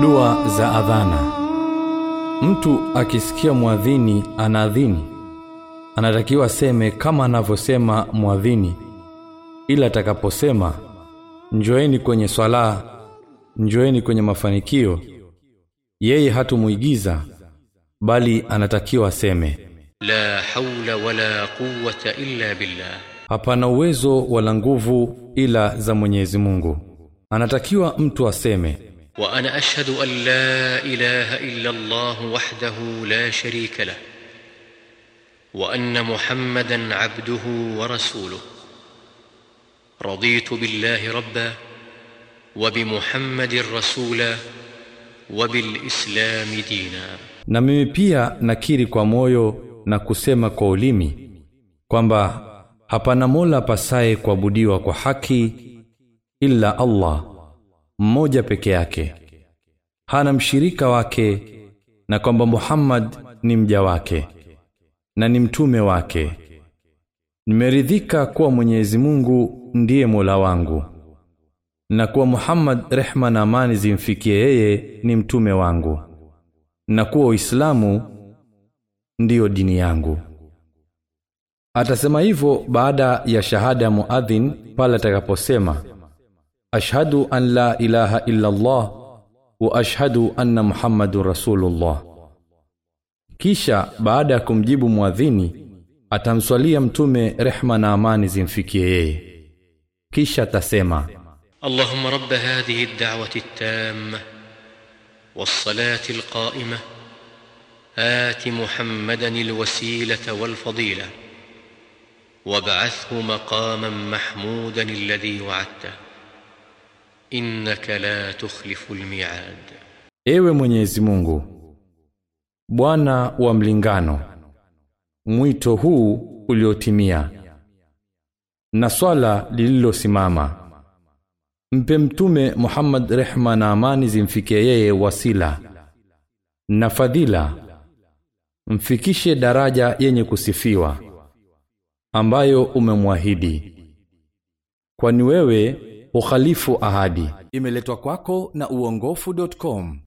Dua za adhana. Mtu akisikia mwadhini anaadhini, anatakiwa aseme kama anavyosema mwadhini, ila atakaposema njoeni kwenye swala, njoeni kwenye mafanikio, yeye hatumwigiza bali anatakiwa aseme. La haula wala quwwata illa billah, hapana uwezo wala nguvu ila za Mwenyezi Mungu anatakiwa mtu aseme wa ana ashhadu an la ilaha illa Allah wahdahu la sharika lah wa anna Muhammadan abduhu wa rasuluh raditu billahi rabba wa bi Muhammadir rasula wa bil islam dina. Na mimi pia nakiri kwa moyo na kusema kwa ulimi kwamba hapana mola pasaye kuabudiwa kwa haki illa Allah mmoja peke yake hana mshirika wake na kwamba Muhammad ni mja wake na ni mtume wake nimeridhika kuwa Mwenyezi Mungu ndiye Mola wangu na kuwa Muhammad rehma na amani zimfikie yeye ni mtume wangu na kuwa Uislamu ndiyo dini yangu. Atasema hivyo baada ya shahada ya muadhin pale atakaposema أشهد أن لا إله إلا الله وأشهد أن محمد رسول الله. كيشا بعدكم جيب مواذيني أتمسولي يمتم رحمة نامان زنفكيه كيشا تسيما اللهم رب هذه الدعوة التامة والصلاة القائمة آت محمدا الوسيلة والفضيلة وابعثه مقاما محمودا الذي وعدته innaka la tukhlifu almi'ad, ewe Mwenyezi Mungu Bwana wa mlingano, mwito huu uliotimia na swala lililosimama, mpe Mtume Muhammad, rehma na amani zimfikie yeye, wasila na fadhila, mfikishe daraja yenye kusifiwa ambayo umemwahidi, kwani wewe ukhalifu ahadi. Imeletwa kwako na uongofu.com.